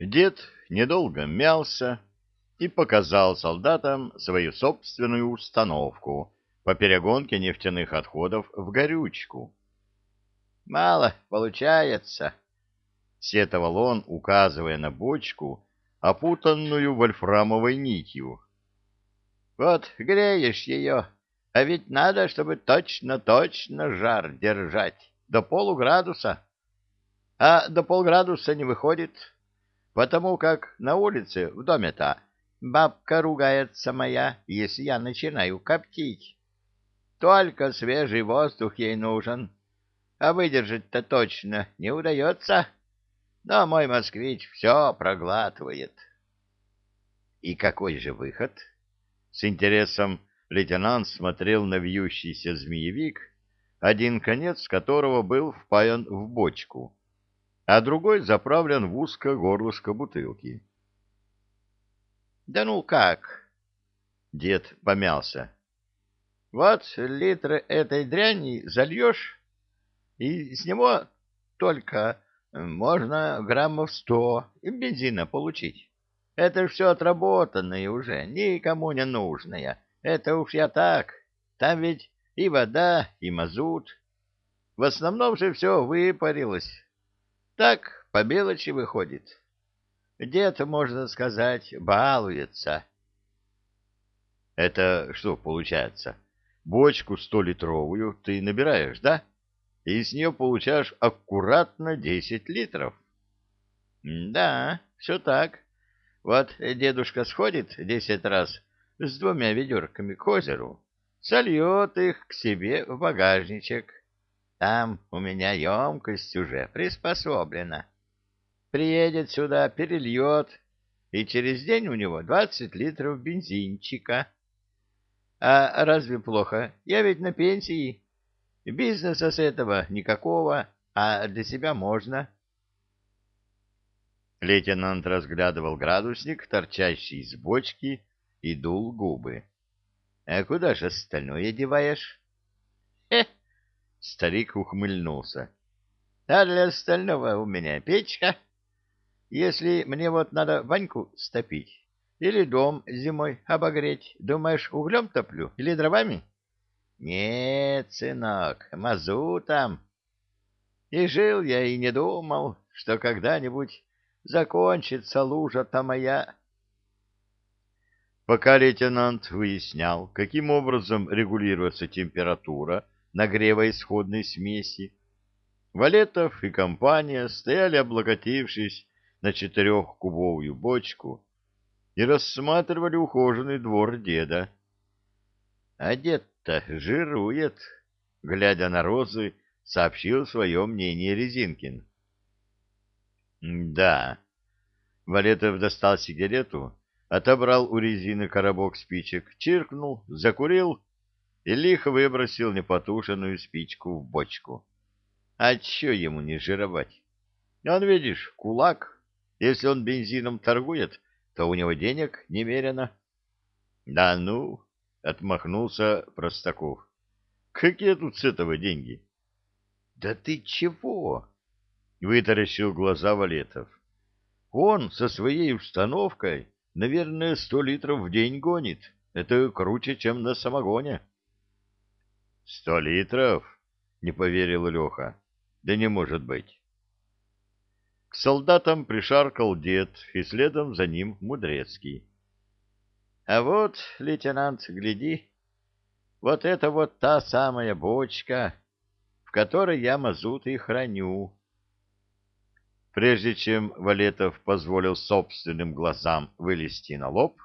Дед недолго мялся и показал солдатам свою собственную установку по перегонке нефтяных отходов в горючку. «Мало получается», — сетовал он, указывая на бочку, опутанную вольфрамовой нитью. «Вот греешь ее, а ведь надо, чтобы точно-точно жар держать, до полуградуса. А до полградуса не выходит» потому как на улице в доме-то бабка ругается моя, если я начинаю коптить. Только свежий воздух ей нужен, а выдержать-то точно не удается. Но мой москвич все проглатывает. И какой же выход? С интересом лейтенант смотрел на вьющийся змеевик, один конец которого был впаян в бочку а другой заправлен в узкое горлышко бутылки. — Да ну как? — дед помялся. — Вот литры этой дряни зальешь, и с него только можно граммов сто бензина получить. Это все отработанное уже, никому не нужное. Это уж я так. Там ведь и вода, и мазут. В основном же все выпарилось. Так, по мелочи выходит. Дед, можно сказать, балуется. Это что получается? Бочку столитровую ты набираешь, да? И с нее получаешь аккуратно десять литров. Да, все так. Вот дедушка сходит десять раз с двумя ведерками к озеру, сольет их к себе в багажничек там у меня емкость уже приспособлена. Приедет сюда, перельет, и через день у него двадцать литров бензинчика. А разве плохо? Я ведь на пенсии. Бизнеса с этого никакого, а для себя можно. Лейтенант разглядывал градусник, торчащий из бочки, и дул губы. — А куда же остальное деваешь? — Хе! Старик ухмыльнулся. — А для остального у меня печка. Если мне вот надо баньку стопить или дом зимой обогреть, думаешь, углем топлю или дровами? — Нет, сынок, мазутом. И жил я и не думал, что когда-нибудь закончится лужа-то моя. Пока лейтенант выяснял, каким образом регулируется температура, нагрева исходной смеси. Валетов и компания стояли, облокотившись на четырехкубовую бочку, и рассматривали ухоженный двор деда. — А дед-то жирует, — глядя на розы, сообщил свое мнение Резинкин. — Да. Валетов достал сигарету, отобрал у резины коробок спичек, чиркнул, закурил и лихо выбросил непотушенную спичку в бочку. А чё ему не жировать? Он, видишь, кулак. Если он бензином торгует, то у него денег немерено. — Да ну, — отмахнулся Простаков. — Какие тут с этого деньги? — Да ты чего? — вытаращил глаза Валетов. — Он со своей установкой, наверное, сто литров в день гонит. Это круче, чем на самогоне. — Сто литров? Не поверил Леха. Да не может быть. К солдатам пришаркал дед, и следом за ним Мудрецкий. А вот, лейтенант, гляди, вот это вот та самая бочка, в которой я мазут и храню. Прежде чем Валетов позволил собственным глазам вылезти на лоб,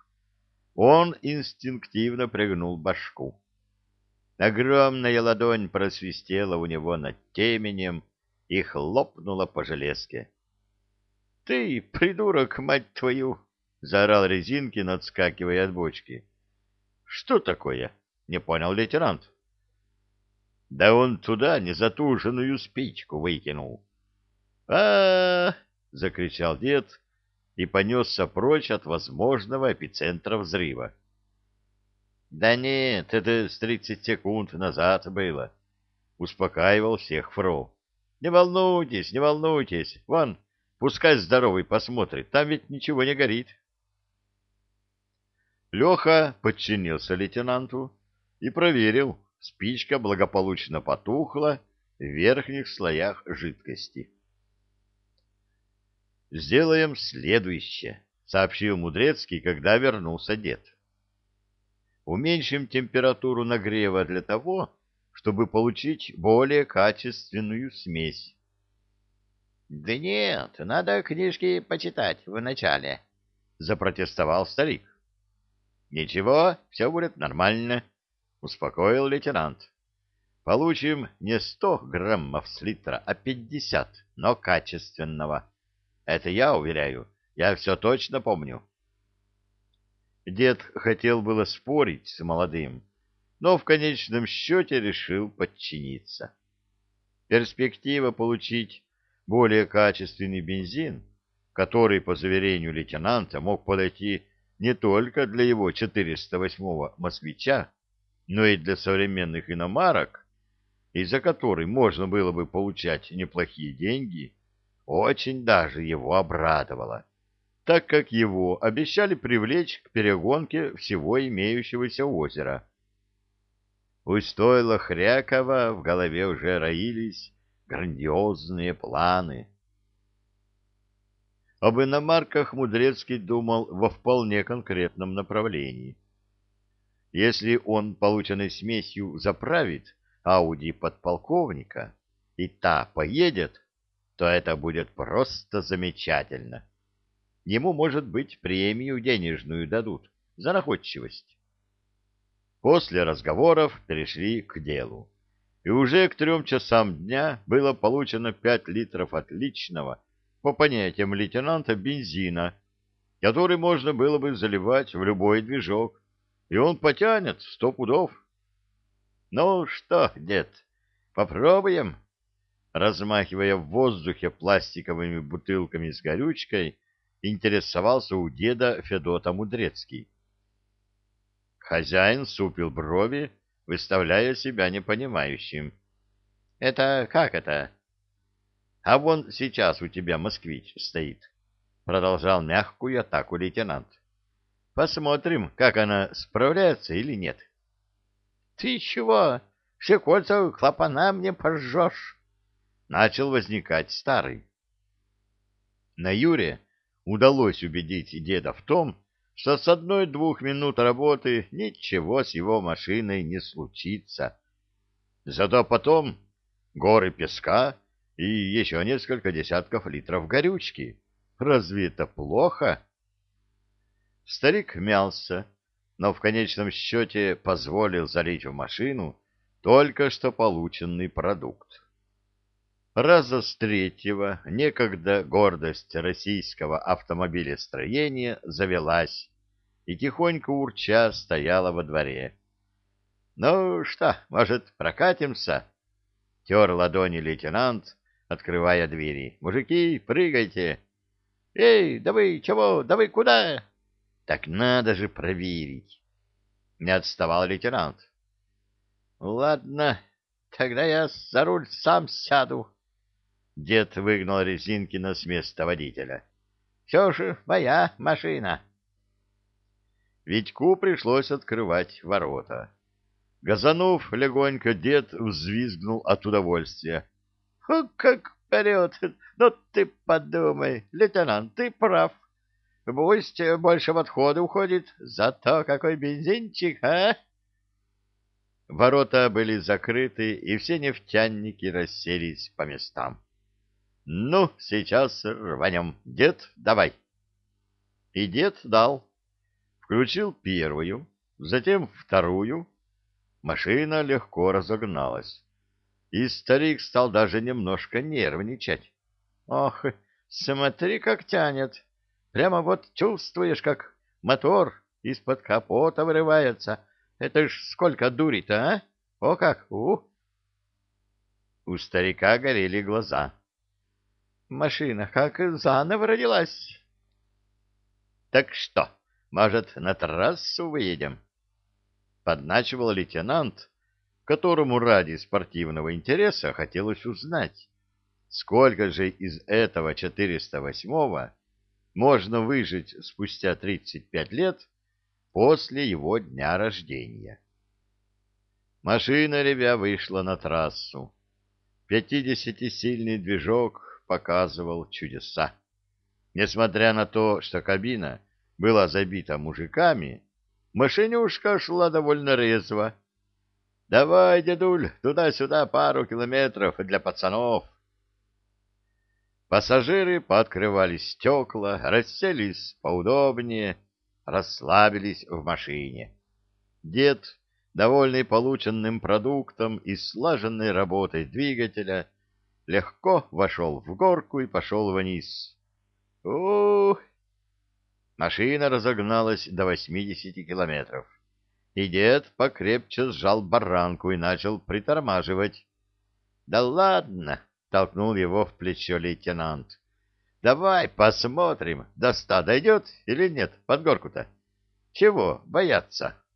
он инстинктивно пригнул башку. Огромная ладонь просвистела у него над теменем и хлопнула по железке. — Ты, придурок, мать твою! — заорал Резинкин, отскакивая от бочки. — Что такое? — не понял лейтенант. — Да он туда незатуженную спичку выкинул. а, -а, -а закричал дед и понесся прочь от возможного эпицентра взрыва. Да нет, это с тридцать секунд назад было. Успокаивал всех Фрол. Не волнуйтесь, не волнуйтесь. Вон, Пускай здоровый посмотрит, там ведь ничего не горит. Леха подчинился лейтенанту и проверил, спичка благополучно потухла в верхних слоях жидкости. «Сделаем следующее», — сообщил Мудрецкий, когда вернулся дед. «Уменьшим температуру нагрева для того, чтобы получить более качественную смесь». «Да нет, надо книжки почитать вначале», — запротестовал старик. «Ничего, все будет нормально», — успокоил лейтенант. «Получим не сто граммов с литра, а пятьдесят, но качественного. Это я уверяю, я все точно помню». Дед хотел было спорить с молодым, но в конечном счете решил подчиниться. Перспектива получить более качественный бензин, который, по заверению лейтенанта, мог подойти не только для его 408-го «Москвича», но и для современных иномарок, из-за которой можно было бы получать неплохие деньги, очень даже его обрадовало, так как его обещали привлечь к перегонке всего имеющегося озера. У стойла Хрякова в голове уже роились грандиозные планы. Об иномарках Мудрецкий думал во вполне конкретном направлении. Если он полученной смесью заправит Ауди подполковника, и та поедет, то это будет просто замечательно. Ему, может быть, премию денежную дадут за находчивость. После разговоров перешли к делу. И уже к трем часам дня было получено пять литров отличного по понятиям лейтенанта, бензина, который можно было бы заливать в любой движок, и он потянет сто пудов. — Ну что, дед, попробуем? Размахивая в воздухе пластиковыми бутылками с горючкой, интересовался у деда Федота Мудрецкий. Хозяин супил брови, выставляя себя непонимающим. — Это как это? А вон сейчас у тебя москвич стоит, продолжал мягкую атаку лейтенант. Посмотрим, как она справляется или нет. Ты чего? Все кольца клапана мне пожжешь. Начал возникать старый. На Юре удалось убедить деда в том, что с одной-двух минут работы ничего с его машиной не случится. Зато потом горы песка и еще несколько десятков литров горючки. Разве это плохо? Старик мялся, но в конечном счете позволил залить в машину только что полученный продукт. Раза с третьего некогда гордость российского автомобилестроения завелась и тихонько урча стояла во дворе. — Ну что, может, прокатимся? — тер ладони лейтенант, открывая двери. «Мужики, прыгайте!» «Эй, да вы чего? Да вы куда?» «Так надо же проверить!» Не отставал лейтенант. «Ладно, тогда я за руль сам сяду». Дед выгнал Резинкина с места водителя. «Все же моя машина». Витьку пришлось открывать ворота. Газанув легонько, дед взвизгнул от удовольствия. Как вперед! Ну ты подумай, лейтенант, ты прав. Пусть больше в отходы уходит, зато какой бензинчик, а? Ворота были закрыты, и все нефтяники расселись по местам. Ну, сейчас рванем. Дед, давай. И дед дал. Включил первую, затем вторую. Машина легко разогналась и старик стал даже немножко нервничать. Ох, смотри, как тянет. Прямо вот чувствуешь, как мотор из-под капота вырывается. Это ж сколько дури-то, а? О как, у! У старика горели глаза. Машина как заново родилась. Так что, может, на трассу выедем? Подначивал лейтенант, которому ради спортивного интереса хотелось узнать, Сколько же из этого 408-го можно выжить спустя 35 лет после его дня рождения? Машина ребя вышла на трассу. Пятидесятисильный движок показывал чудеса. Несмотря на то, что кабина была забита мужиками, машинюшка шла довольно резво. «Давай, дедуль, туда-сюда пару километров для пацанов». Пассажиры пооткрывали стекла, расселись поудобнее, расслабились в машине. Дед, довольный полученным продуктом и слаженной работой двигателя, легко вошел в горку и пошел вниз. Ух! Машина разогналась до восьмидесяти километров, и дед покрепче сжал баранку и начал притормаживать. — Да ладно! — толкнул его в плечо лейтенант. — Давай посмотрим, до ста дойдет или нет под горку-то. Чего бояться? —